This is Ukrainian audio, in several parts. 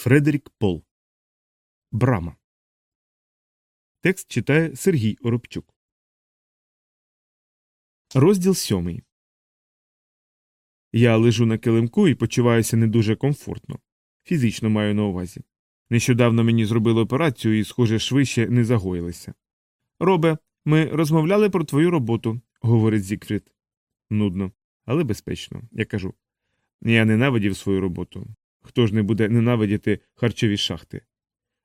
Фредерік Пол. Брама. Текст читає Сергій Оробчук. Розділ сьомий. Я лежу на килимку і почуваюся не дуже комфортно. Фізично маю на увазі. Нещодавно мені зробили операцію і, схоже, швидше не загоїлися. Робе, ми розмовляли про твою роботу, говорить Зікфрід. Нудно, але безпечно, я кажу. Я ненавидів свою роботу. Хто ж не буде ненавидіти харчові шахти?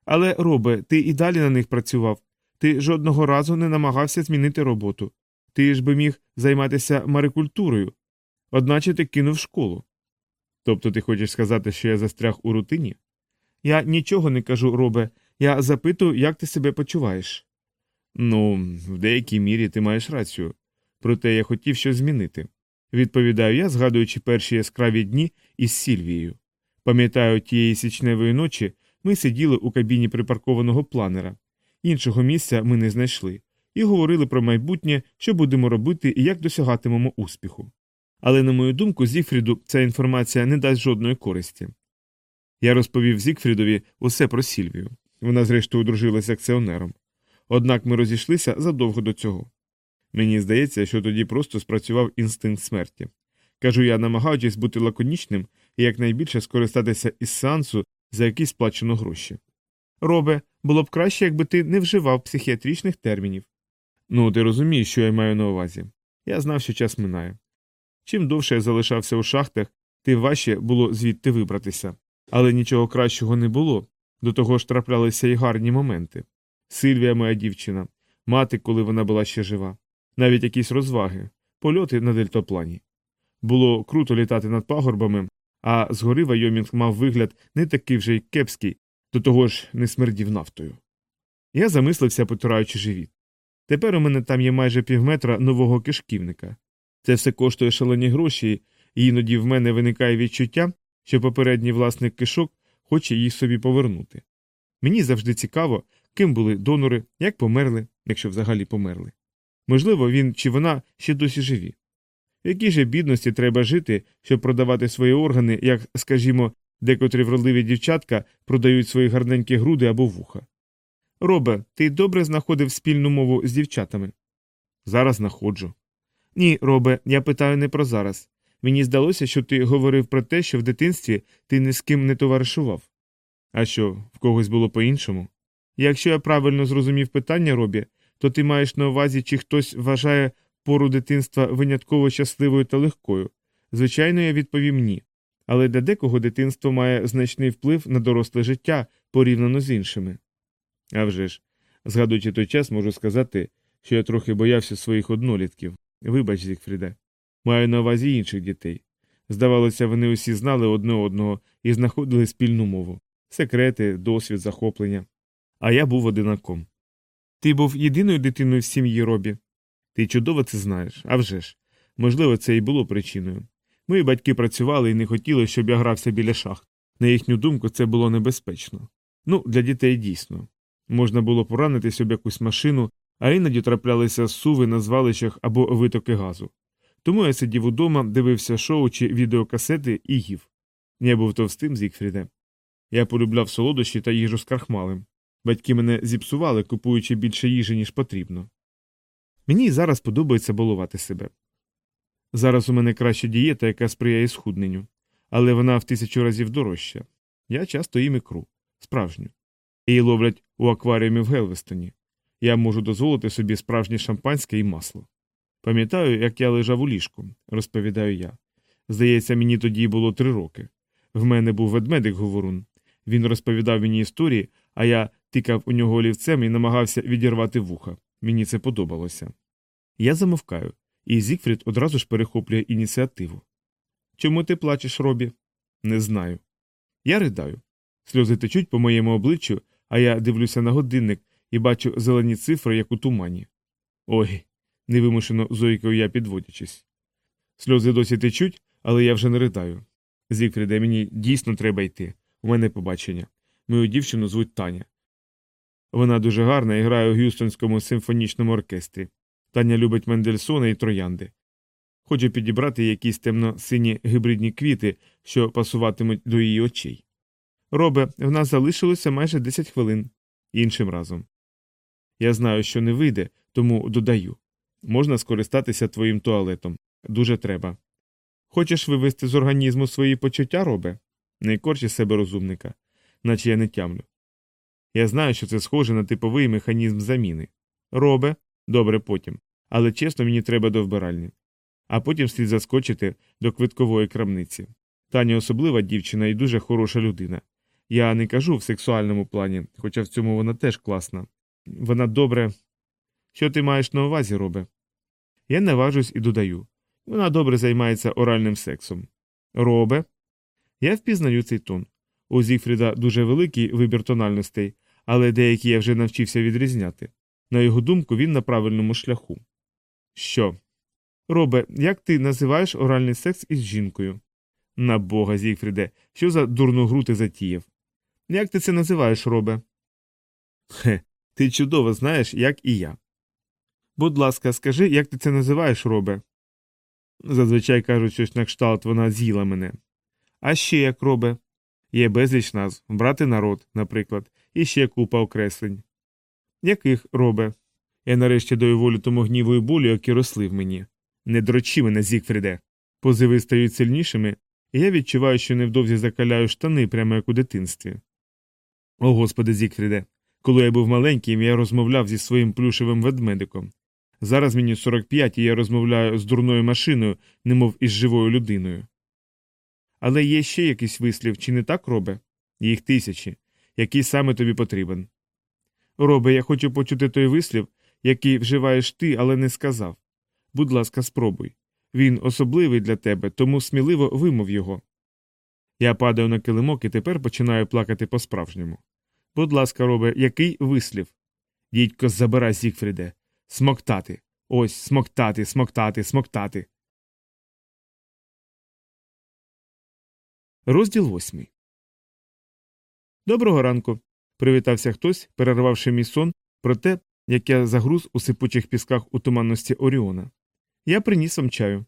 Але, робе, ти і далі на них працював. Ти жодного разу не намагався змінити роботу. Ти ж би міг займатися марикультурою, одначе ти кинув школу. Тобто ти хочеш сказати, що я застряг у рутині? Я нічого не кажу, робе, я запитую, як ти себе почуваєш. Ну, в деякій мірі ти маєш рацію. Проте я хотів щось змінити. Відповідаю я, згадуючи перші яскраві дні із Сільвією. Пам'ятаю, тієї січневої ночі ми сиділи у кабіні припаркованого планера. Іншого місця ми не знайшли, і говорили про майбутнє, що будемо робити і як досягатимемо успіху. Але, на мою думку, Зігфріду ця інформація не дасть жодної користі. Я розповів Зігфрідові усе про Сільвію. Вона, зрештою, одружилася акціонером. Однак ми розійшлися задовго до цього. Мені здається, що тоді просто спрацював інстинкт смерті. Кажу я, намагаючись бути лаконічним і якнайбільше скористатися із сеансу за якісь сплачено гроші. Робе, було б краще, якби ти не вживав психіатричних термінів. Ну, ти розумієш, що я маю на увазі. Я знав, що час минає. Чим довше я залишався у шахтах, тим важче було звідти вибратися. Але нічого кращого не було, до того ж траплялися й гарні моменти. Сильвія, моя дівчина, мати, коли вона була ще жива, навіть якісь розваги, польоти на дельтоплані. Було круто літати над пагорбами, а згори Вайомінг мав вигляд не такий вже й кепський, до того ж не смердів нафтою. Я замислився, потираючи живіт. Тепер у мене там є майже півметра нового кишківника. Це все коштує шалені гроші, і іноді в мене виникає відчуття, що попередній власник кишок хоче їх собі повернути. Мені завжди цікаво, ким були донори, як померли, якщо взагалі померли. Можливо, він чи вона ще досі живі. Якій же бідності треба жити, щоб продавати свої органи, як, скажімо, декотрі вродливі дівчатка продають свої гарненькі груди або вуха. Робе, ти добре знаходив спільну мову з дівчатами? Зараз знаходжу. Ні, робе, я питаю не про зараз. Мені здалося, що ти говорив про те, що в дитинстві ти ні з ким не товаришував. А що, в когось було по іншому? Якщо я правильно зрозумів питання, Робі, то ти маєш на увазі, чи хтось вважає пору дитинства винятково щасливою та легкою. Звичайно, я відповім ні. Але для декого дитинство має значний вплив на доросле життя порівняно з іншими. А вже ж, згадуючи той час, можу сказати, що я трохи боявся своїх однолітків. Вибач, Зікфріде. Маю на увазі інших дітей. Здавалося, вони усі знали одне одного і знаходили спільну мову секрети, досвід, захоплення. А я був одинаком. Ти був єдиною дитиною в сім'ї Робі. Ти чудово це знаєш, а вже ж. Можливо, це і було причиною. Мої батьки працювали і не хотіли, щоб я грався біля шахт. На їхню думку, це було небезпечно. Ну, для дітей дійсно. Можна було поранитись об якусь машину, а іноді траплялися суви на звалищах або витоки газу. Тому я сидів удома, дивився шоу чи відеокасети і їв. Я був товстим Зікфріде. Я полюбляв солодощі та їжу з крахмалем. Батьки мене зіпсували, купуючи більше їжі, ніж потрібно. Мені зараз подобається балувати себе. Зараз у мене краща дієта, яка сприяє схудненню, але вона в тисячу разів дорожча. Я часто їм ікру, справжню. Її ловлять у акваріумі в Гелвестоні. Я можу дозволити собі справжнє шампанське і масло. Пам'ятаю, як я лежав у ліжку, розповідаю я. Здається, мені тоді було три роки. В мене був ведмедик говорун. Він розповідав мені історії, а я тикав у нього олівцем і намагався відірвати вуха. Мені це подобалося. Я замовкаю, і Зікфрід одразу ж перехоплює ініціативу. Чому ти плачеш, Робі? Не знаю. Я ридаю. Сльози течуть по моєму обличчю, а я дивлюся на годинник і бачу зелені цифри, як у тумані. Ой, невимушено зойкою я підводячись. Сльози досі течуть, але я вже не ридаю. Зікфріде, мені дійсно треба йти. У мене побачення. Мою дівчину звуть Таня. Вона дуже гарна і грає у Г'юстонському симфонічному оркестрі. Таня любить Мендельсона і троянди. Хочу підібрати якісь темно сині гибридні квіти, що пасуватимуть до її очей. Робе, в нас залишилося майже 10 хвилин іншим разом. Я знаю, що не вийде, тому додаю можна скористатися твоїм туалетом. Дуже треба. Хочеш вивести з організму свої почуття, робе? Не корчи себе розумника, наче я не тямлю. Я знаю, що це схоже на типовий механізм заміни. Робе, добре потім, але чесно, мені треба до вбиральні. А потім слід заскочити до квиткової крамниці. Таня особлива дівчина і дуже хороша людина. Я не кажу в сексуальному плані, хоча в цьому вона теж класна. Вона добре. Що ти маєш на увазі, робе? Я наважусь і додаю. Вона добре займається оральним сексом. Робе. Я впізнаю цей тон. У Зігфріда дуже великий вибір тональностей, але деякі я вже навчився відрізняти. На його думку, він на правильному шляху. Що? Робе, як ти називаєш оральний секс із жінкою? На бога, Зігфріде, що за дурну гру ти затіяв? Як ти це називаєш, робе? Хе, ти чудово знаєш, як і я. Будь ласка, скажи, як ти це називаєш, робе? Зазвичай кажуть щось на кшталт, вона з'їла мене. А ще як робе? Є безліч назв, брати народ, наприклад, і ще купа окреслень. Яких робе? Я нарешті даю волю тому гніву і болю, які росли в мені. Не дрочи мене, Зігфріде. Позиви стають сильнішими, і я відчуваю, що невдовзі закаляю штани прямо як у дитинстві. О господи, Зігфріде, коли я був маленьким, я розмовляв зі своїм плюшевим ведмедиком. Зараз мені 45 і я розмовляю з дурною машиною, немов із живою людиною. Але є ще якийсь вислів, чи не так, робе? Їх тисячі. Який саме тобі потрібен? Робе, я хочу почути той вислів, який вживаєш ти, але не сказав. Будь ласка, спробуй. Він особливий для тебе, тому сміливо вимов його. Я падаю на килимок і тепер починаю плакати по-справжньому. Будь ласка, робе, який вислів? Дідько, забирай, Зігфріде. Смоктати. Ось смоктати, смоктати, смоктати. Розділ восьмий. Доброго ранку. Привітався хтось, перервавши мій сон про те, як я загруз у сипучих пісках у туманності Оріона. Я приніс вам чаю.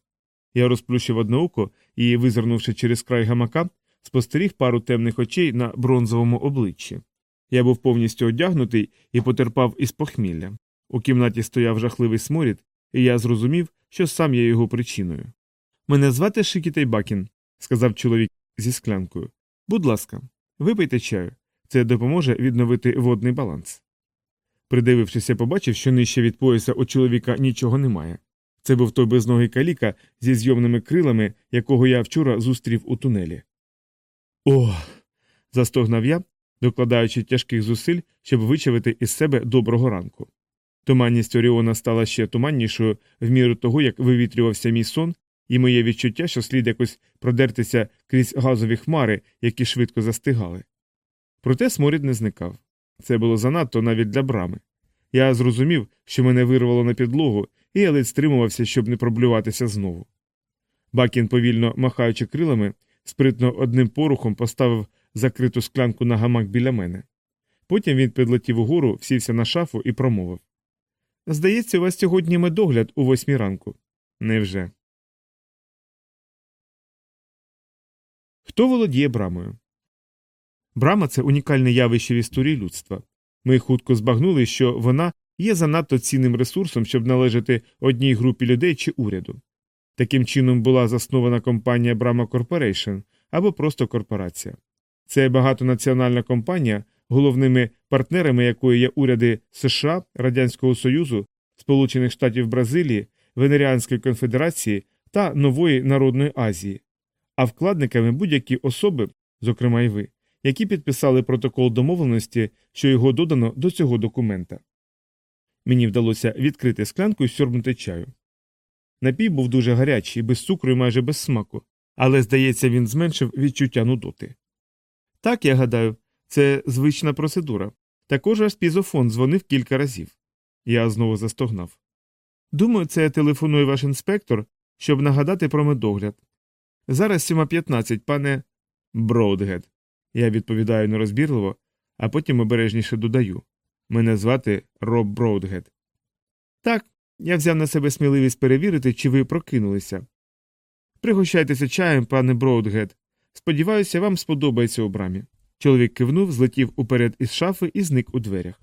Я розплющив одне око і, визирнувши через край гамака, спостеріг пару темних очей на бронзовому обличчі. Я був повністю одягнутий і потерпав із похмілля. У кімнаті стояв жахливий сморід, і я зрозумів, що сам є його причиною. Мене звати Шикітей Бакін, сказав чоловік зі склянкою. Будь ласка, випийте чаю. Це допоможе відновити водний баланс. Придивившись, я побачив, що нижче від пояса у чоловіка нічого немає. Це був той безногий каліка зі зйомними крилами, якого я вчора зустрів у тунелі. Ох. застогнав я, докладаючи тяжких зусиль, щоб вичавити із себе доброго ранку. Туманність Оріона стала ще туманнішою в міру того, як вивітрювався мій сон, і моє відчуття, що слід якось продертися крізь газові хмари, які швидко застигали. Проте сморід не зникав. Це було занадто навіть для брами. Я зрозумів, що мене вирвало на підлогу, і я ледь стримувався, щоб не проблюватися знову. Бакін, повільно махаючи крилами, спритно одним порухом поставив закриту склянку на гамак біля мене. Потім він підлетів угору, всівся на шафу і промовив Здається, у вас сьогодні медогляд у восьмій ранку. Невже? Хто володіє брамою? Брама це унікальне явище в історії людства. Ми хутко збагнули, що вона є занадто цінним ресурсом, щоб належати одній групі людей чи уряду. Таким чином була заснована компанія Brahma Corporation або просто корпорація. Це багатонаціональна компанія, головними партнерами якої є уряди США, Радянського Союзу, Сполучених Штатів Бразилії, Венеріанської конфедерації та Нової Народної Азії, а вкладниками будь-які особи, зокрема й ви, які підписали протокол домовленості, що його додано до цього документа. Мені вдалося відкрити склянку і сьорбнути чаю. Напій був дуже гарячий, без цукру і майже без смаку, але, здається, він зменшив відчуття нудоти. Так, я гадаю, це звична процедура. Також аж пізофон дзвонив кілька разів. Я знову застогнав. Думаю, це телефонує ваш інспектор, щоб нагадати про медогляд. Зараз 7.15, пане Броудгед. Я відповідаю нерозбірливо, а потім обережніше додаю. Мене звати Роб Броудгед. Так, я взяв на себе сміливість перевірити, чи ви прокинулися. Пригощайтеся чаєм, пане Броудгед. Сподіваюся, вам сподобається у брамі. Чоловік кивнув, злетів уперед із шафи і зник у дверях.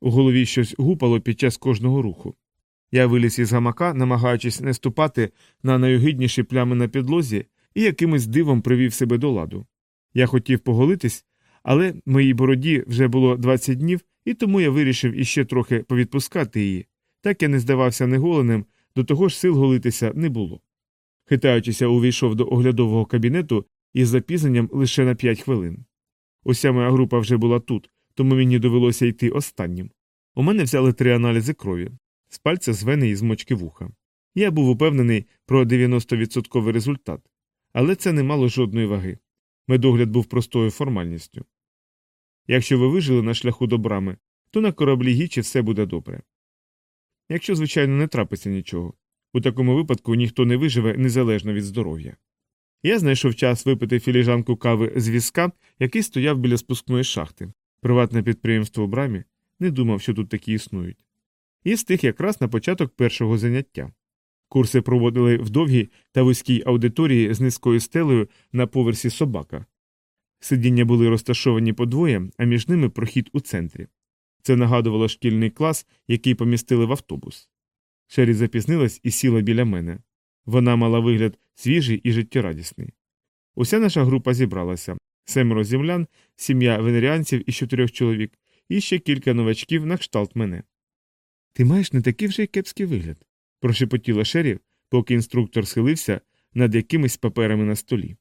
У голові щось гупало під час кожного руху. Я виліз із гамака, намагаючись не ступати на найогидніші плями на підлозі, і якимось дивом привів себе до ладу. Я хотів поголитись, але моїй бороді вже було 20 днів, і тому я вирішив іще трохи повідпускати її. Так я не здавався неголеним, до того ж сил голитися не було. Хитаючися, увійшов до оглядового кабінету із запізненням лише на 5 хвилин. Уся моя група вже була тут, тому мені довелося йти останнім. У мене взяли три аналізи крові з пальця, з і з мочки вуха. Я був упевнений про 90% результат, але це не мало жодної ваги. Медогляд був простою формальністю. Якщо ви вижили на шляху до брами, то на кораблі Гічі все буде добре. Якщо, звичайно, не трапиться нічого. У такому випадку ніхто не виживе незалежно від здоров'я. Я знайшов час випити філіжанку кави з візка, який стояв біля спускної шахти. Приватне підприємство у брамі не думав, що тут такі існують. І встиг якраз на початок першого заняття. Курси проводили в довгій та вузькій аудиторії з низькою стелею на поверсі собака. Сидіння були розташовані подвоє, а між ними прохід у центрі. Це нагадувало шкільний клас, який помістили в автобус. Шері запізнилась і сіла біля мене. Вона мала вигляд свіжий і життєрадісний. Уся наша група зібралася семеро землян, сім'я венеріанців із чотирьох чоловік, і ще кілька новачків на кшталт мене. Ти маєш не такий вже й кепський вигляд, прошепотіла Шері, поки інструктор схилився над якимись паперами на столі.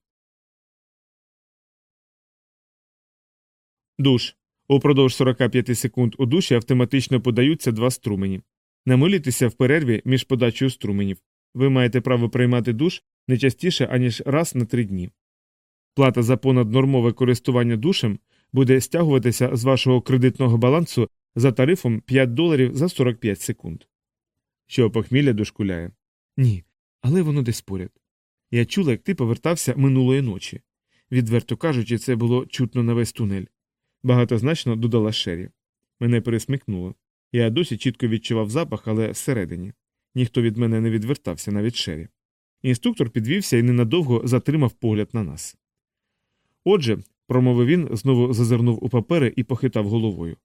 Душ. Упродовж 45 секунд у душі автоматично подаються два струмені. Намилітися в перерві між подачею струменів. Ви маєте право приймати душ не частіше, аніж раз на три дні. Плата за понаднормове користування душем буде стягуватися з вашого кредитного балансу за тарифом 5 доларів за 45 секунд. Що похмілля дошкуляє? Ні, але воно десь поряд. Я чула, як ти повертався минулої ночі. Відверто кажучи, це було чутно на весь тунель. Багатозначно додала Шері. Мене пересмикнуло. Я досі чітко відчував запах, але всередині. Ніхто від мене не відвертався, навіть Шері. Інструктор підвівся і ненадовго затримав погляд на нас. Отже, промовив він, знову зазирнув у папери і похитав головою.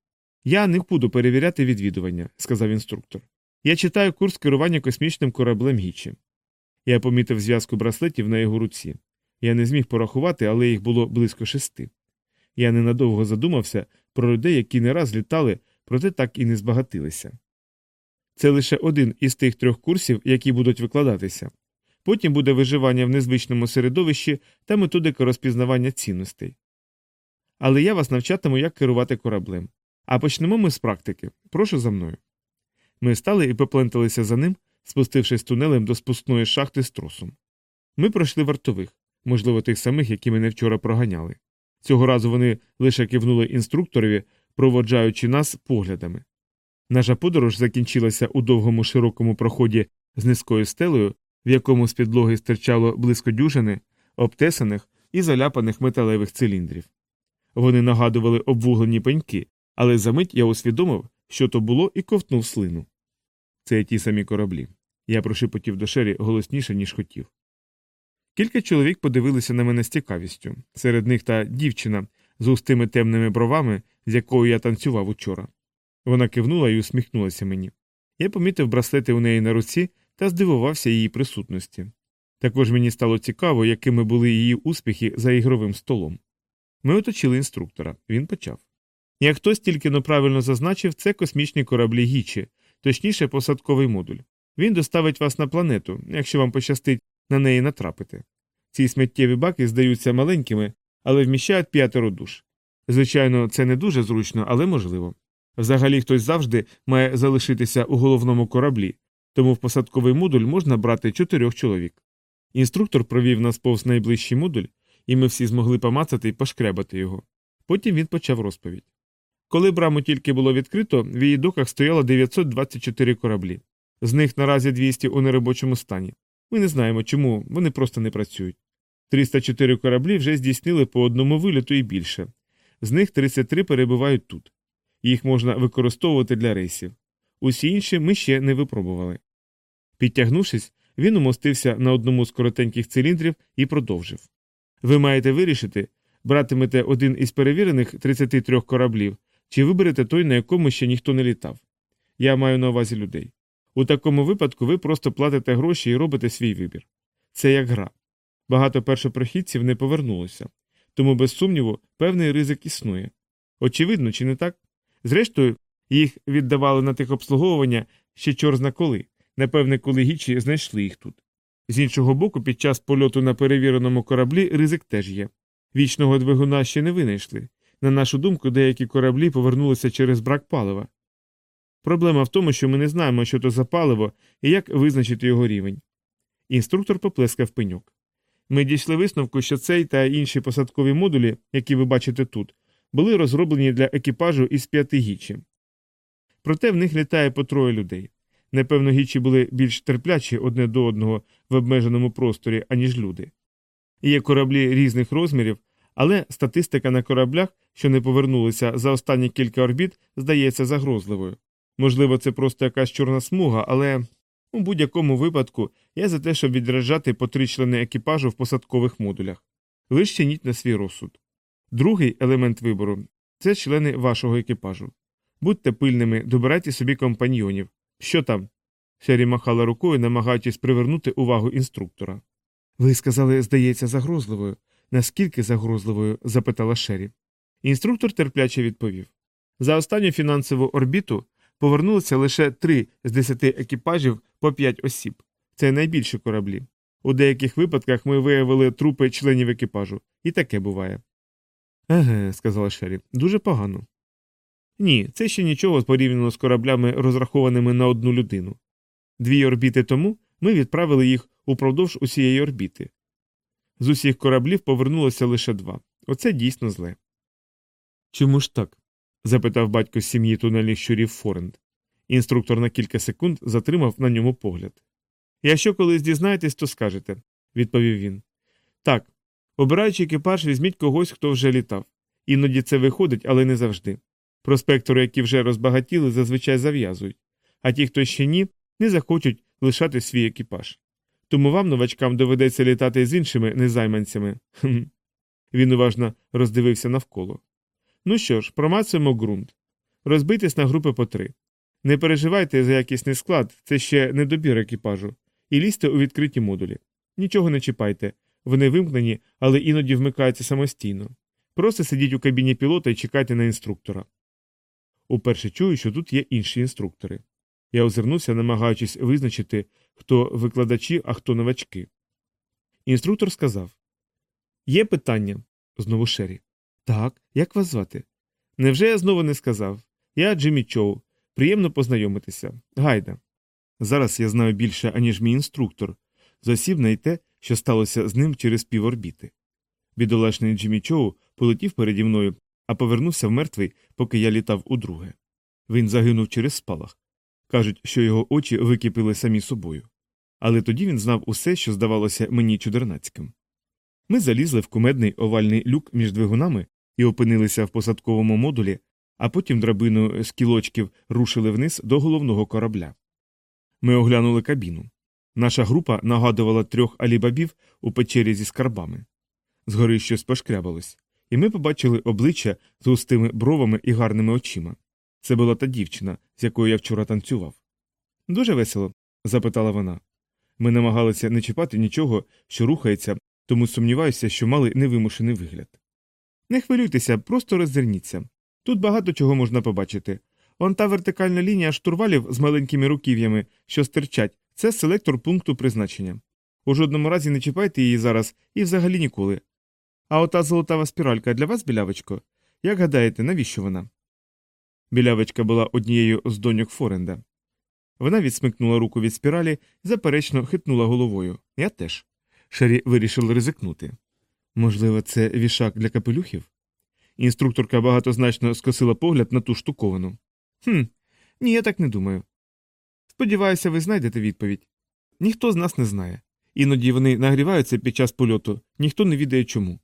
Я не буду перевіряти відвідування, сказав інструктор. Я читаю курс керування космічним кораблем Гічі. Я помітив зв'язку браслетів на його руці. Я не зміг порахувати, але їх було близько шести. Я ненадовго задумався про людей, які не раз літали, проте так і не збагатилися. Це лише один із тих трьох курсів, які будуть викладатися. Потім буде виживання в незвичному середовищі та методика розпізнавання цінностей. Але я вас навчатиму, як керувати кораблем. А почнемо ми з практики. Прошу за мною. Ми стали і попленталися за ним, спустившись тунелем до спускної шахти з тросом. Ми пройшли вартових, можливо, тих самих, які мене вчора проганяли. Цього разу вони лише кивнули інструкторові, проводжаючи нас поглядами. Наша подорож закінчилася у довгому широкому проході з низькою стелею, в якому з підлоги стирчало близько дюжини, обтесаних і заляпаних металевих циліндрів. Вони нагадували обвуглені пеньки, але за мить я усвідомив, що то було, і ковтнув слину. Це ті самі кораблі. Я прошепотів до шері голосніше, ніж хотів. Кілька чоловік подивилися на мене з цікавістю. Серед них та дівчина з густими темними бровами, з якою я танцював учора. Вона кивнула і усміхнулася мені. Я помітив браслети у неї на руці та здивувався її присутності. Також мені стало цікаво, якими були її успіхи за ігровим столом. Ми оточили інструктора. Він почав. Як хтось тільки но правильно зазначив, це космічні кораблі Гічі, точніше, посадковий модуль. Він доставить вас на планету, якщо вам пощастить на неї натрапити. Ці сміттєві баки здаються маленькими, але вміщають п'ятеро душ. Звичайно, це не дуже зручно, але можливо. Взагалі хтось завжди має залишитися у головному кораблі, тому в посадковий модуль можна брати чотирьох чоловік. Інструктор провів нас повз найближчий модуль, і ми всі змогли помацати і пошкрябати його. Потім він почав розповідь. Коли браму тільки було відкрито, в її доках стояло 924 кораблі. З них наразі 200 у неробочому стані. Ми не знаємо, чому вони просто не працюють. 304 кораблі вже здійснили по одному виліту і більше. З них 33 перебувають тут. Їх можна використовувати для рейсів. Усі інші ми ще не випробували. Підтягнувшись, він умостився на одному з коротеньких циліндрів і продовжив. Ви маєте вирішити, Братимете один із перевірених 33 кораблів, чи виберете той, на якому ще ніхто не літав. Я маю на увазі людей. У такому випадку ви просто платите гроші і робите свій вибір. Це як гра. Багато першопрохідців не повернулося, тому, без сумніву, певний ризик існує. Очевидно, чи не так? Зрештою, їх віддавали на техобслуговування ще чорзна коли, напевне, коли гічі знайшли їх тут. З іншого боку, під час польоту на перевіреному кораблі ризик теж є. Вічного двигуна ще не винайшли. На нашу думку, деякі кораблі повернулися через брак палива. Проблема в тому, що ми не знаємо, що то за паливо і як визначити його рівень. Інструктор поплескав пеньок. Ми дійшли висновку, що цей та інші посадкові модулі, які ви бачите тут, були розроблені для екіпажу із п'яти гічі. Проте в них літає по троє людей. Напевно, гічі були більш терплячі одне до одного в обмеженому просторі, аніж люди. Є кораблі різних розмірів, але статистика на кораблях, що не повернулися за останні кілька орбіт, здається загрозливою. Можливо, це просто якась чорна смуга, але у будь-якому випадку я за те, щоб відряджати по три члени екіпажу в посадкових модулях. Ви щиніть на свій розсуд. Другий елемент вибору це члени вашого екіпажу. Будьте пильними, добирайте собі компаньйонів. Що там? Шері махала рукою, намагаючись привернути увагу інструктора. Ви сказали, здається, загрозливою. Наскільки загрозливою? запитала Шері. Інструктор терпляче відповів. За останню фінансову орбіту повернулося лише три з десяти екіпажів по п'ять осіб. Це найбільші кораблі. У деяких випадках ми виявили трупи членів екіпажу, і таке буває. Еге, сказала Шері, дуже погано. Ні, це ще нічого порівняно з кораблями, розрахованими на одну людину. Дві орбіти тому ми відправили їх упродовж усієї орбіти. З усіх кораблів повернулося лише два. Оце дійсно зле. Чому ж так? запитав батько з сім'ї тунельних щурів Форенд. Інструктор на кілька секунд затримав на ньому погляд. Якщо колись дізнаєтесь, то скажете, відповів він. Так, обираючи екіпаж, візьміть когось, хто вже літав. Іноді це виходить, але не завжди. Проспектори, які вже розбагатіли, зазвичай зав'язують, а ті, хто ще ні, не захочуть лишати свій екіпаж. Тому вам, новачкам, доведеться літати з іншими незайманцями. Він уважно роздивився навколо. Ну що ж, промацуємо ґрунт. Розбийтесь на групи по три. Не переживайте за якісний склад, це ще не добір екіпажу, і лізьте у відкриті модулі. Нічого не чіпайте, вони вимкнені, але іноді вмикаються самостійно. Просто сидіть у кабіні пілота і чекайте на інструктора. Уперше чую, що тут є інші інструктори. Я озирнувся, намагаючись визначити, хто викладачі, а хто новачки. Інструктор сказав Є питання. Знову Шері. Так, як вас звати? Невже я знову не сказав? Я Джиммі Чоу. Приємно познайомитися. Гайда. Зараз я знаю більше, аніж мій інструктор, засіб на й те, що сталося з ним через піворбіти. Бідолашний Джиммі Чоу полетів переді мною, а повернувся в мертвий, поки я літав удруге. Він загинув через спалах. Кажуть, що його очі википили самі собою. Але тоді він знав усе, що здавалося мені чудернацьким. Ми залізли в кумедний овальний люк між двигунами і опинилися в посадковому модулі, а потім драбиною з кілочків рушили вниз до головного корабля. Ми оглянули кабіну. Наша група нагадувала трьох алібабів у печері зі скарбами. Згори щось пошкрябалось, і ми побачили обличчя з густими бровами і гарними очима. Це була та дівчина, з якою я вчора танцював. Дуже весело? запитала вона. Ми намагалися не чіпати нічого, що рухається, тому сумніваюся, що мали невимушений вигляд. Не хвилюйтеся, просто роззирніться. Тут багато чого можна побачити. Он та вертикальна лінія штурвалів з маленькими руків'ями, що стирчать, це селектор пункту призначення. У жодному разі не чіпайте її зараз і взагалі ніколи. А ота золотава спіралька для вас, білявочко? Як гадаєте, навіщо вона? Білявочка була однією з доньок Форенда. Вона відсмикнула руку від спіралі і заперечно хитнула головою. Я теж. Шері вирішив ризикнути. Можливо, це вішак для капелюхів? Інструкторка багатозначно скосила погляд на ту штуковану. «Хм, ні, я так не думаю. Сподіваюся, ви знайдете відповідь. Ніхто з нас не знає. Іноді вони нагріваються під час польоту, ніхто не відає чому.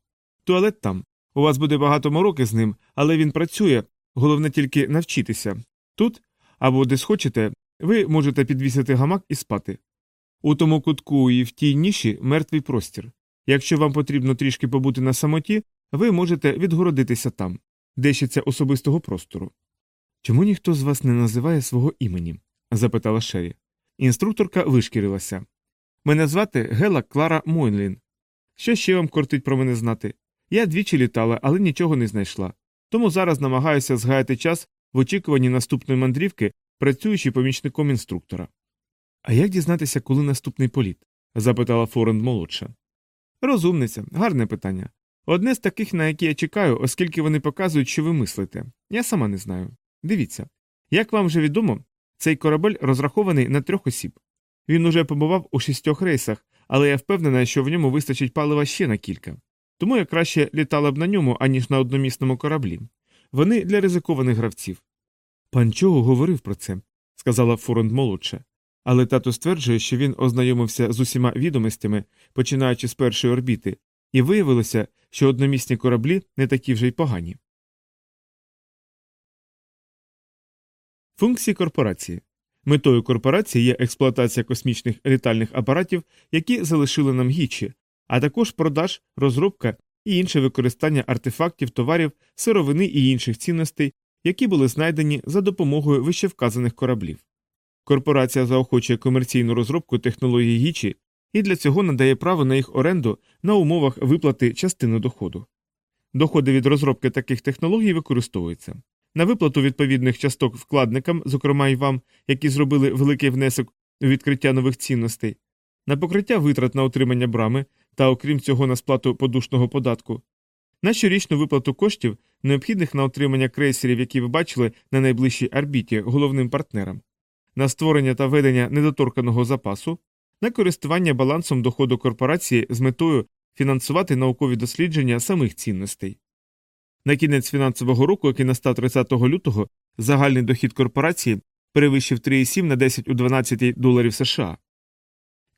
Туалет там. У вас буде багато мороки з ним, але він працює, головне тільки навчитися. Тут, або де схочете, ви можете підвісити гамак і спати. У тому кутку і в тій ніші мертвий простір. Якщо вам потрібно трішки побути на самоті, ви можете відгородитися там, де ще це особистого простору. Чому ніхто з вас не називає свого імені? запитала Шері. Інструкторка вишкірилася. Мене звати Гела Клара Мойнлін. Що ще вам кортить про мене знати? Я двічі літала, але нічого не знайшла. Тому зараз намагаюся згаяти час в очікуванні наступної мандрівки, працюючи помічником інструктора. А як дізнатися, коли наступний політ? запитала Форенд молодша. Розумниця, гарне питання. Одне з таких, на які я чекаю, оскільки вони показують, що ви мислите. Я сама не знаю. Дивіться. Як вам вже відомо, цей корабель розрахований на трьох осіб. Він уже побував у шістьох рейсах, але я впевнена, що в ньому вистачить палива ще на кілька. Тому я краще літала б на ньому, аніж на одномісному кораблі. Вони для ризикованих гравців. Пан Чого говорив про це, сказала Форонд молодша. Але тато стверджує, що він ознайомився з усіма відомостями, починаючи з першої орбіти, і виявилося, що одномісні кораблі не такі вже й погані. Функції корпорації метою корпорації є експлуатація космічних літальних апаратів, які залишили нам гічі, а також продаж, розробка і інше використання артефактів, товарів, сировини і інших цінностей, які були знайдені за допомогою вищевказаних кораблів. Корпорація заохочує комерційну розробку технологій гічі і для цього надає право на їх оренду на умовах виплати частини доходу. Доходи від розробки таких технологій використовуються на виплату відповідних часток вкладникам, зокрема й вам, які зробили великий внесок у відкриття нових цінностей, на покриття витрат на утримання брами та, окрім цього, на сплату подушного податку, на щорічну виплату коштів, необхідних на отримання крейсерів, які ви бачили на найближчій орбіті головним партнерам, на створення та ведення недоторканого запасу, на користування балансом доходу корпорації з метою фінансувати наукові дослідження самих цінностей. На кінець фінансового року, який настав 30 лютого, загальний дохід корпорації перевищив 3,7 на 10 у 12 доларів США.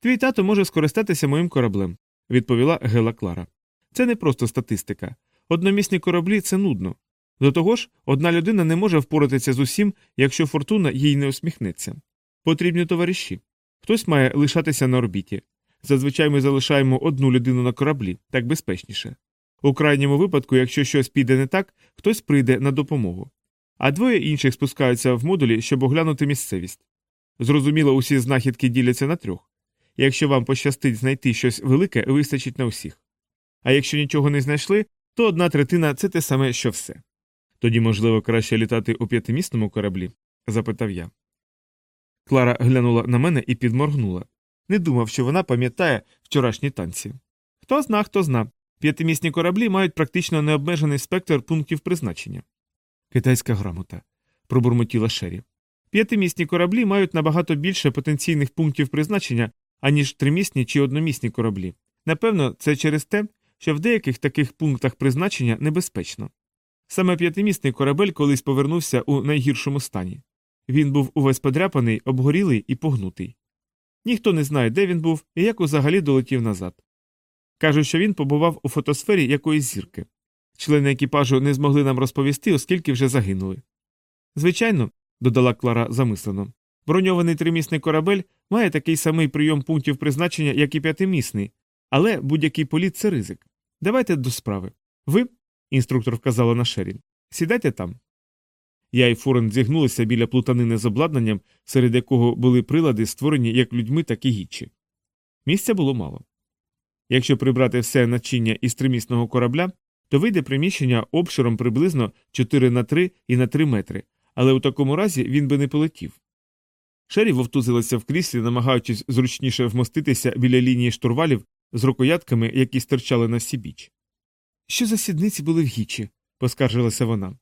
Твій тато може скористатися моїм кораблем, відповіла Гела Клара. Це не просто статистика. Одномісні кораблі це нудно. До того ж, одна людина не може впоратися з усім, якщо фортуна їй не усміхнеться. Потрібні товариші. Хтось має лишатися на орбіті. Зазвичай ми залишаємо одну людину на кораблі, так безпечніше. У крайньому випадку, якщо щось піде не так, хтось прийде на допомогу. А двоє інших спускаються в модулі, щоб оглянути місцевість. Зрозуміло, усі знахідки діляться на трьох. Якщо вам пощастить знайти щось велике, вистачить на усіх. А якщо нічого не знайшли, то одна третина це те саме, що все. Тоді, можливо, краще літати у п'ятимісному кораблі? запитав я. Клара глянула на мене і підморгнула. Не думав, що вона пам'ятає вчорашні танці. Хто зна, хто зна. П'ятимісні кораблі мають практично необмежений спектр пунктів призначення. Китайська грамота. пробурмотіла Шері. П'ятимісні кораблі мають набагато більше потенційних пунктів призначення, аніж тримісні чи одномісні кораблі. Напевно, це через те, що в деяких таких пунктах призначення небезпечно. Саме п'ятимісний корабель колись повернувся у найгіршому стані. Він був увесь подряпаний, обгорілий і погнутий. Ніхто не знає, де він був і як взагалі долетів назад. Кажуть, що він побував у фотосфері якоїсь зірки. Члени екіпажу не змогли нам розповісти, оскільки вже загинули. Звичайно, додала Клара замислено, броньований тримісний корабель має такий самий прийом пунктів призначення, як і п'ятимісний, але будь-який політ це ризик. Давайте до справи. Ви, інструктор вказала на Шерін, сідайте там. Я і Форен зігнулися біля плутанини з обладнанням, серед якого були прилади, створені як людьми, так і гічі. Місця було мало. Якщо прибрати все начиння із тримісного корабля, то вийде приміщення обширом приблизно 4 на 3 і на 3 метри, але у такому разі він би не полетів. Шері вовтузилася в кріслі, намагаючись зручніше вмоститися біля лінії штурвалів з рукоятками, які стирчали на всі біч. Що за сідниці були в гічі? поскаржилася вона.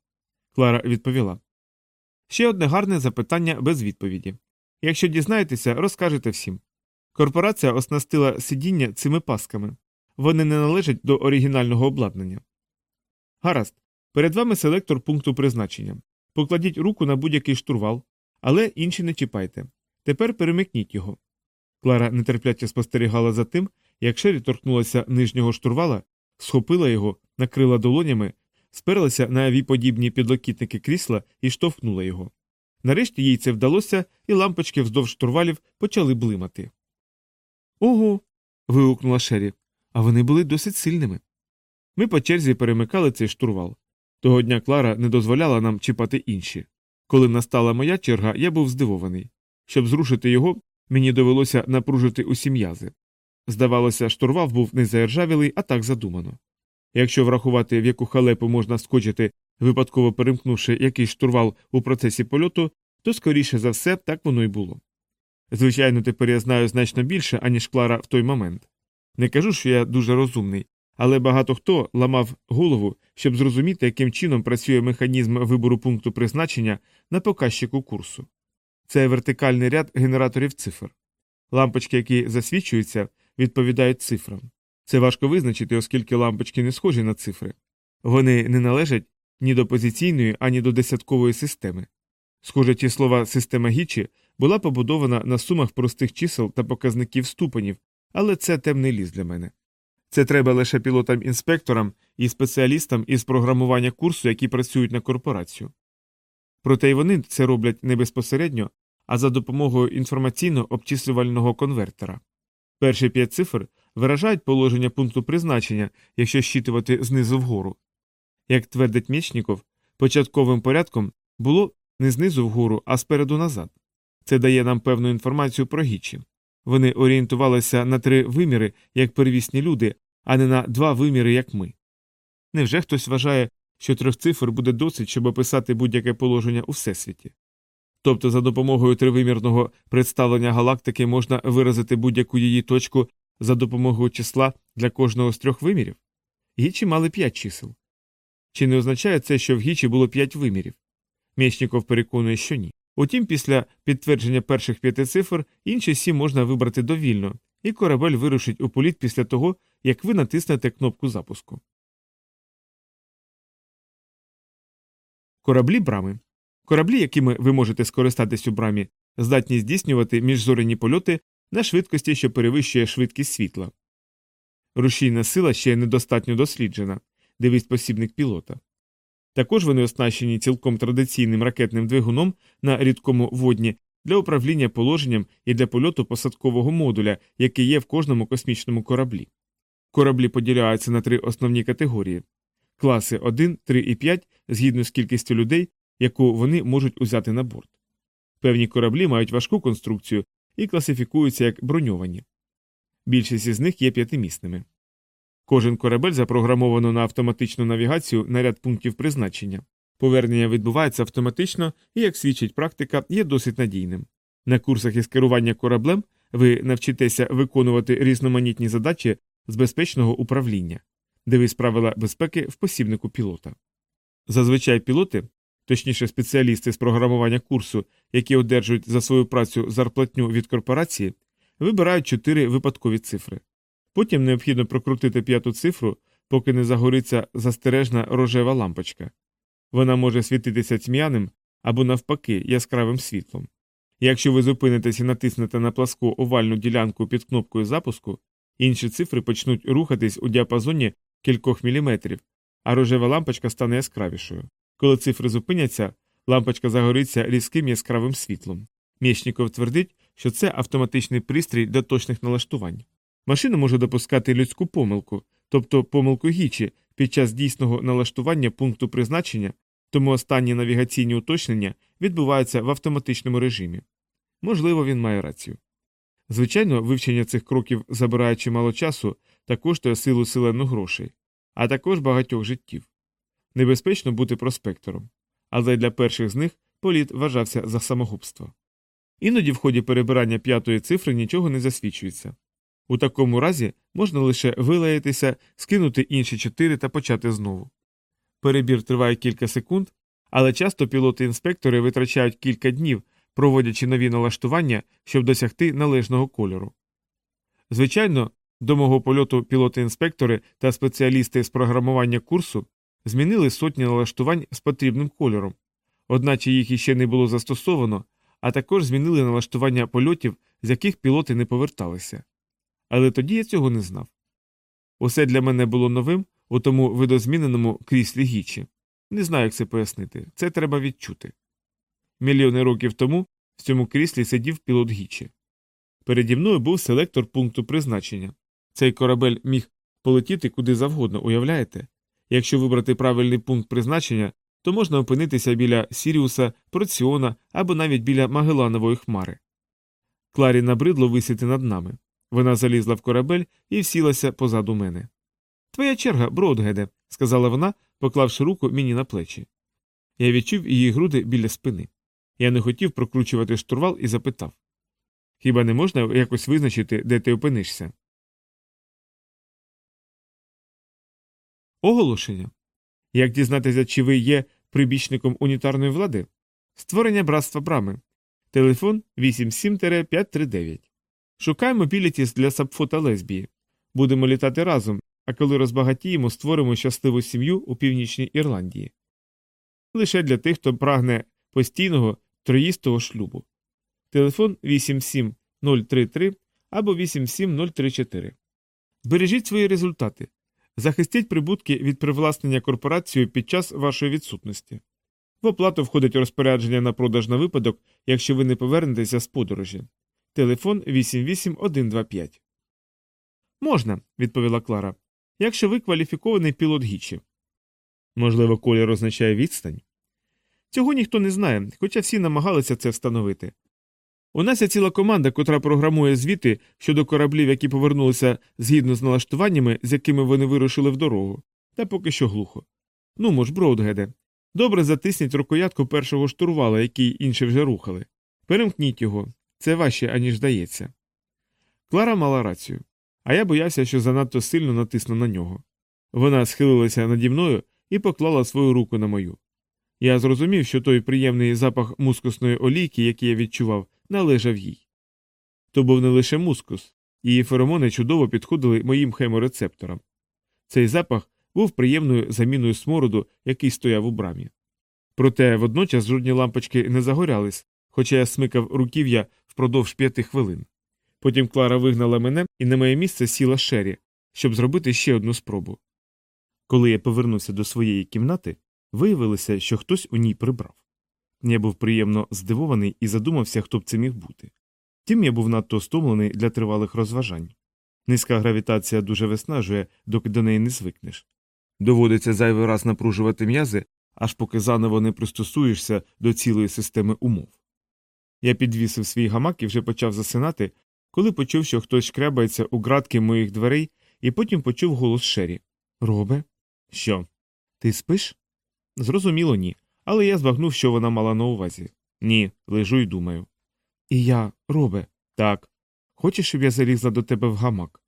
Клара відповіла. Ще одне гарне запитання без відповіді. Якщо дізнаєтеся, розкажете всім. Корпорація оснастила сидіння цими пасками. Вони не належать до оригінального обладнання. Гаразд. Перед вами селектор пункту призначення. Покладіть руку на будь-який штурвал, але інші не чіпайте. Тепер перемикніть його. Клара нетерпляче спостерігала за тим, як Шері торкнулася нижнього штурвала, схопила його, накрила долонями, сперлася на віподібні підлокітники крісла і штовхнула його. Нарешті їй це вдалося, і лампочки вздовж штурвалів почали блимати. Ого. вигукнула Шері. А вони були досить сильними. Ми по черзі перемикали цей штурвал. Того дня Клара не дозволяла нам чіпати інші. Коли настала моя черга, я був здивований. Щоб зрушити його, мені довелося напружити усі м'язи. Здавалося, штурвал був не заіржавілий, а так задумано. Якщо врахувати, в яку халепу можна скочити, випадково перемкнувши якийсь штурвал у процесі польоту, то скоріше за все так воно й було. Звичайно, тепер я знаю значно більше, аніж Клара в той момент. Не кажу, що я дуже розумний, але багато хто ламав голову, щоб зрозуміти, яким чином працює механізм вибору пункту призначення на показчику курсу. Це вертикальний ряд генераторів цифр. Лампочки, які засвічуються, відповідають цифрам. Це важко визначити, оскільки лампочки не схожі на цифри. Вони не належать ні до позиційної, ані до десяткової системи. Схоже, ті слова система Гічі була побудована на сумах простих чисел та показників ступенів, але це темний ліс для мене. Це треба лише пілотам-інспекторам і спеціалістам із програмування курсу, які працюють на корпорацію. Проте й вони це роблять не безпосередньо, а за допомогою інформаційно-обчислювального конвертера. Перші п'ять цифр виражають положення пункту призначення, якщо щитувати знизу вгору. Як твердить Мєчніков, початковим порядком було не знизу вгору, а спереду назад. Це дає нам певну інформацію про гічі. Вони орієнтувалися на три виміри як первісні люди, а не на два виміри, як ми. Невже хтось вважає, що трьох цифр буде досить, щоб описати будь-яке положення у всесвіті? Тобто за допомогою тривимірного представлення галактики можна виразити будь-яку її точку за допомогою числа для кожного з трьох вимірів? Гічі мали п'ять чисел. Чи не означає це, що в Гічі було п'ять вимірів? Мєчніков переконує, що ні. Утім, після підтвердження перших п'яти цифр інші сім можна вибрати довільно, і корабель вирушить у політ після того, як ви натиснете кнопку запуску. Кораблі брами. Кораблі, якими ви можете скористатись у брамі, здатні здійснювати міжзоряні польоти на швидкості, що перевищує швидкість світла. Рушійна сила ще недостатньо досліджена, дивись посібник пілота. Також вони оснащені цілком традиційним ракетним двигуном на рідкому водні для управління положенням і для польоту посадкового модуля, який є в кожному космічному кораблі. Кораблі поділяються на три основні категорії класи 1, 3 і 5 згідно з кількістю людей, яку вони можуть узяти на борт. Певні кораблі мають важку конструкцію і класифікуються як броньовані. Більшість із них є п'ятимісними. Кожен корабель запрограмовано на автоматичну навігацію на ряд пунктів призначення. Повернення відбувається автоматично і, як свідчить практика, є досить надійним. На курсах із керування кораблем ви навчитеся виконувати різноманітні задачі з безпечного управління, дивись правила безпеки в посібнику пілота. Зазвичай пілоти, точніше спеціалісти з програмування курсу, які одержують за свою працю зарплатню від корпорації, вибирають чотири випадкові цифри. Потім необхідно прокрутити п'яту цифру, поки не загориться застережна рожева лампочка. Вона може світитися тьмяним або, навпаки, яскравим світлом. Якщо ви зупинитесь і натиснете на пласку овальну ділянку під кнопкою запуску, інші цифри почнуть рухатись у діапазоні кількох міліметрів, а рожева лампочка стане яскравішою. Коли цифри зупиняться, лампочка загориться різким яскравим світлом. Мєчніков твердить, що це автоматичний пристрій для точних налаштувань. Машина може допускати людську помилку, тобто помилку гічі під час дійсного налаштування пункту призначення, тому останні навігаційні уточнення відбуваються в автоматичному режимі. Можливо, він має рацію. Звичайно, вивчення цих кроків забирає чимало часу та коштує силу селену грошей, а також багатьох життів. Небезпечно бути проспектором, але для перших з них політ вважався за самогубство. Іноді в ході перебирання п'ятої цифри нічого не засвічується. У такому разі можна лише вилаятися, скинути інші чотири та почати знову. Перебір триває кілька секунд, але часто пілоти-інспектори витрачають кілька днів, проводячи нові налаштування, щоб досягти належного кольору. Звичайно, до мого польоту пілоти-інспектори та спеціалісти з програмування курсу змінили сотні налаштувань з потрібним кольором, одначе їх іще не було застосовано, а також змінили налаштування польотів, з яких пілоти не поверталися. Але тоді я цього не знав. Усе для мене було новим у тому видозміненому кріслі гічі. Не знаю, як це пояснити. Це треба відчути. Мільйони років тому в цьому кріслі сидів пілот гічі. Переді мною був селектор пункту призначення. Цей корабель міг полетіти куди завгодно, уявляєте? Якщо вибрати правильний пункт призначення, то можна опинитися біля Сіріуса, Проціона або навіть біля Магеланової хмари. Кларі набридло висіти над нами. Вона залізла в корабель і всілася позаду мене. Твоя черга, Бродгеде, сказала вона, поклавши руку мені на плечі. Я відчув її груди біля спини. Я не хотів прокручувати штурвал і запитав Хіба не можна якось визначити, де ти опинишся? Оголошення. Як дізнатися, чи ви є прибічником унітарної влади? Створення братства брами. Телефон 87-539. Шукаємо білітіс для Сапфо та лесбії. Будемо літати разом, а коли розбагатіємо, створимо щасливу сім'ю у північній Ірландії. Лише для тих, хто прагне постійного троїстого шлюбу. Телефон 87033 або 87034. Бережіть свої результати. Захистіть прибутки від привласнення корпорацією під час вашої відсутності. В оплату входить розпорядження на продаж на випадок, якщо ви не повернетеся з подорожі. Телефон 88125. Можна, відповіла Клара. Якщо ви кваліфікований пілот Гічі. Можливо, колір означає відстань. Цього ніхто не знає, хоча всі намагалися це встановити. У нас є ціла команда, котра програмує звіти щодо кораблів, які повернулися згідно з налаштуваннями, з якими вони вирушили в дорогу, та поки що глухо. Ну мож, Броудгеде, добре затисніть рукоятку першого штурвала, який інші вже рухали. Перемкніть його, це важче, аніж здається. Клара мала рацію, а я боявся, що занадто сильно натисну на нього. Вона схилилася наді мною і поклала свою руку на мою. Я зрозумів, що той приємний запах мускусної олійки, який я відчував, належав їй. То був не лише мускус, її феромони чудово підходили моїм хеморецепторам. Цей запах був приємною заміною смороду, який стояв у брамі. Проте водночас жодні лампочки не загорялись, хоча я смикав руків'я впродовж п'яти хвилин. Потім Клара вигнала мене і на моє місце сіла Шері, щоб зробити ще одну спробу. Коли я повернувся до своєї кімнати, виявилося, що хтось у ній прибрав. Я був приємно здивований і задумався, хто б це міг бути. Втім, я був надто стомлений для тривалих розважань. Низька гравітація дуже виснажує, доки до неї не звикнеш. Доводиться зайвий раз напружувати м'язи, аж поки заново не пристосуєшся до цілої системи умов. Я підвісив свій гамак і вже почав засинати, коли почув, що хтось шкрябається у ґратки моїх дверей, і потім почув голос Шері. Робе? Що? Ти спиш? Зрозуміло, ні. Але я збагнув, що вона мала на увазі. Ні, лежу і думаю. І я, робе, так. Хочеш, щоб я залізла до тебе в гамак?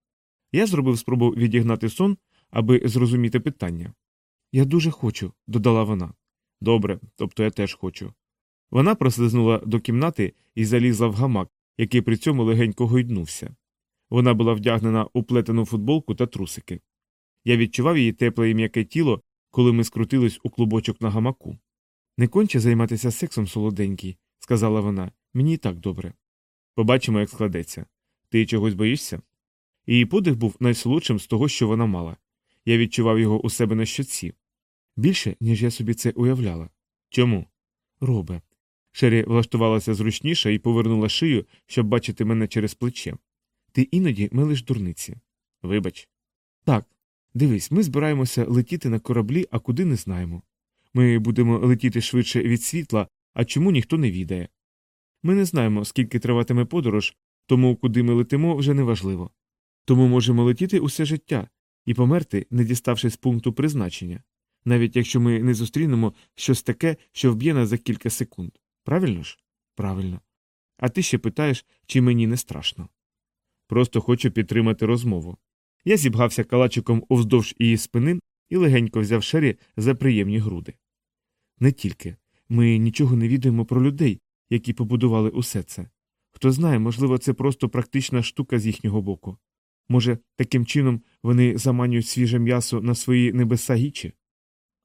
Я зробив спробу відігнати сон, аби зрозуміти питання. Я дуже хочу, додала вона. Добре, тобто я теж хочу. Вона прослизнула до кімнати і залізла в гамак, який при цьому легенько гойднувся. Вона була вдягнена у плетену футболку та трусики. Я відчував її тепле і м'яке тіло, коли ми скрутились у клубочок на гамаку. Не конче займатися сексом, солоденький, сказала вона, мені і так добре. Побачимо, як складеться. Ти чогось боїшся? Її подих був найсолодшим з того, що вона мала. Я відчував його у себе на щоці. Більше, ніж я собі це уявляла. Чому? Робе. Шері влаштувалася зручніше і повернула шию, щоб бачити мене через плече. Ти іноді милиш дурниці. Вибач. Так. Дивись, ми збираємося летіти на кораблі, а куди не знаємо. Ми будемо летіти швидше від світла, а чому ніхто не відає. Ми не знаємо, скільки триватиме подорож, тому куди ми летимо, вже не важливо. Тому можемо летіти усе життя і померти, не діставшись пункту призначення, навіть якщо ми не зустрінемо щось таке, що вб'є нас за кілька секунд. Правильно ж? Правильно. А ти ще питаєш, чи мені не страшно. Просто хочу підтримати розмову. Я зібгався калачиком уздовж її спини і легенько взяв шері за приємні груди. Не тільки ми нічого не відаємо про людей, які побудували усе це. Хто знає, можливо, це просто практична штука з їхнього боку. Може, таким чином вони заманюють свіже м'ясо на свої небеса гічі?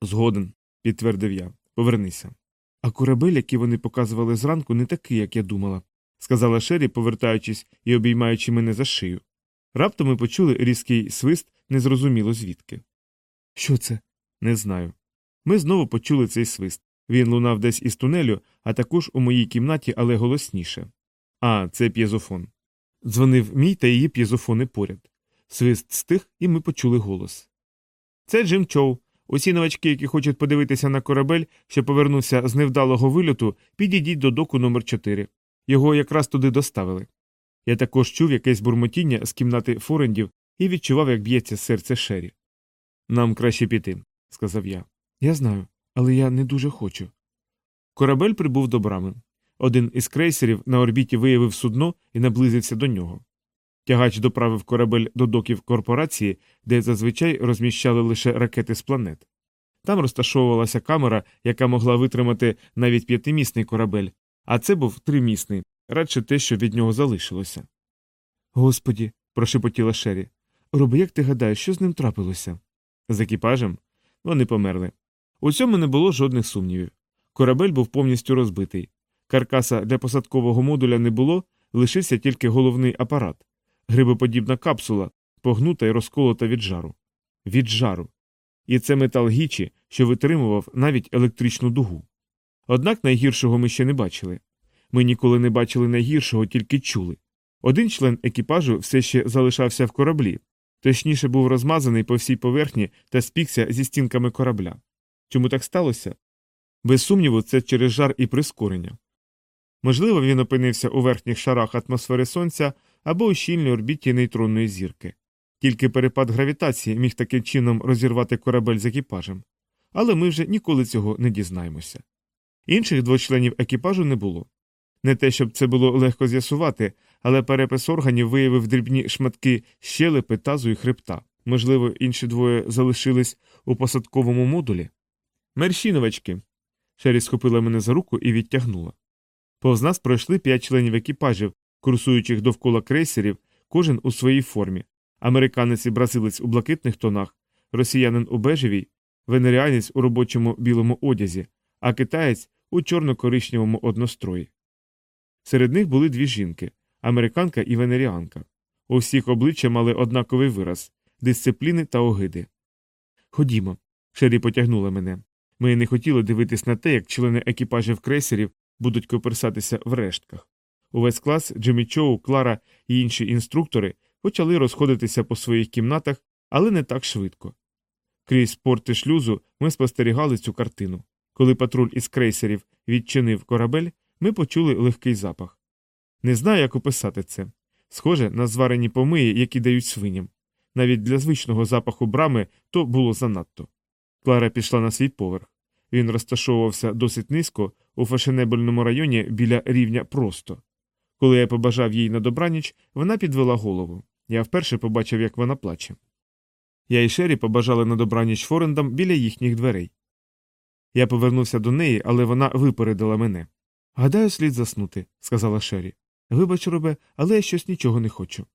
Згоден, підтвердив я. Повернися. А корабель, який вони показували зранку, не такий, як я думала, сказала Шері, повертаючись і обіймаючи мене за шию. Раптом ми почули різкий свист, незрозуміло звідки. Що це? Не знаю. Ми знову почули цей свист. Він лунав десь із тунелю, а також у моїй кімнаті, але голосніше. А, це п'єзофон. Дзвонив мій та її п'єзофони поряд. Свист стих, і ми почули голос. Це Джим Чоу. Усі новачки, які хочуть подивитися на корабель, що повернувся з невдалого вильоту, підійдіть до доку номер 4 Його якраз туди доставили. Я також чув якесь бурмотіння з кімнати форендів і відчував, як б'ється серце Шері. Нам краще піти, сказав я. Я знаю, але я не дуже хочу. Корабель прибув до брами. Один із крейсерів на орбіті виявив судно і наблизився до нього. Тягач доправив корабель до доків корпорації, де зазвичай розміщали лише ракети з планет. Там розташовувалася камера, яка могла витримати навіть п'ятимісний корабель, а це був тримісний, радше те, що від нього залишилося. Господі, прошепотіла Шері. Роби, як ти гадаєш, що з ним трапилося? З екіпажем? Вони померли. У цьому не було жодних сумнівів. Корабель був повністю розбитий. Каркаса для посадкового модуля не було, лишився тільки головний апарат, грибоподібна капсула, погнута і розколота від жару. Від жару. І це метал гічі, що витримував навіть електричну дугу. Однак найгіршого ми ще не бачили. Ми ніколи не бачили найгіршого, тільки чули. Один член екіпажу все ще залишався в кораблі, точніше був розмазаний по всій поверхні та спікся зі стінками корабля. Чому так сталося? Без сумніву, це через жар і прискорення. Можливо, він опинився у верхніх шарах атмосфери сонця або у щільній орбіті нейтронної зірки. Тільки перепад гравітації міг таким чином розірвати корабель з екіпажем. Але ми вже ніколи цього не дізнаємося. Інших двох членів екіпажу не було. Не те, щоб це було легко з'ясувати, але перепис органів виявив дрібні шматки щелепи, тазу і хребта. Можливо, інші двоє залишились у посадковому модулі. Мерші новачки. Шері схопила мене за руку і відтягнула. Повз нас пройшли п'ять членів екіпажів, курсуючих довкола крейсерів, кожен у своїй формі. Американець і бразилець у блакитних тонах, росіянин у бежевій, венеріанець у робочому білому одязі, а китаєць у чорно-коричневому однострої. Серед них були дві жінки американка і венеріанка. У всіх обличчя мали однаковий вираз дисципліни та огиди. Ходімо. Шері потягнула мене. Ми не хотіли дивитись на те, як члени екіпажів крейсерів будуть коперсатися в рештках. Увесь клас Джиммі Чоу, Клара і інші інструктори почали розходитися по своїх кімнатах, але не так швидко. Крізь порти шлюзу ми спостерігали цю картину. Коли патруль із крейсерів відчинив корабель, ми почули легкий запах. Не знаю, як описати це. Схоже на зварені помиї, які дають свиням. Навіть для звичного запаху брами то було занадто. Клара пішла на свій поверх. Він розташовувався досить низько у фешенебельному районі біля рівня просто. Коли я побажав їй на добраніч, вона підвела голову. Я вперше побачив, як вона плаче. Я і Шері побажали на добраніч форендам біля їхніх дверей. Я повернувся до неї, але вона випередила мене. Гадаю, слід заснути, сказала Шері. Вибач, робе, але я щось нічого не хочу.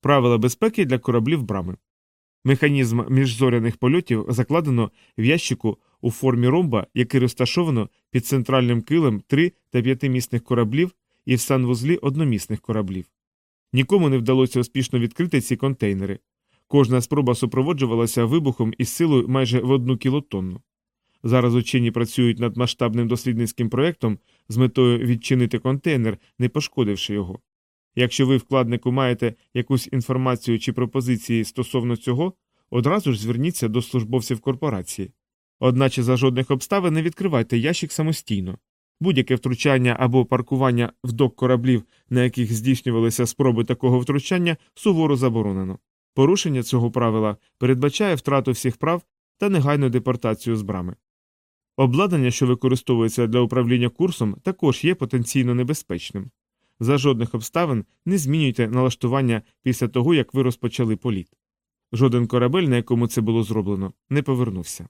Правила безпеки для кораблів брами. Механізм міжзоряних польотів закладено в ящику у формі ромба, який розташовано під центральним килем 3 та 5-місних кораблів і в санвузлі одномісних кораблів. Нікому не вдалося успішно відкрити ці контейнери. Кожна спроба супроводжувалася вибухом із силою майже в одну кілотонну. Зараз учені працюють над масштабним дослідницьким проєктом з метою відчинити контейнер, не пошкодивши його. Якщо ви вкладнику маєте якусь інформацію чи пропозиції стосовно цього, одразу ж зверніться до службовців корпорації. Одначе за жодних обставин не відкривайте ящик самостійно. Будь-яке втручання або паркування в док кораблів, на яких здійснювалися спроби такого втручання, суворо заборонено. Порушення цього правила передбачає втрату всіх прав та негайну депортацію з брами. Обладнання, що використовується для управління курсом, також є потенційно небезпечним. За жодних обставин не змінюйте налаштування після того, як ви розпочали політ. Жоден корабель, на якому це було зроблено, не повернувся.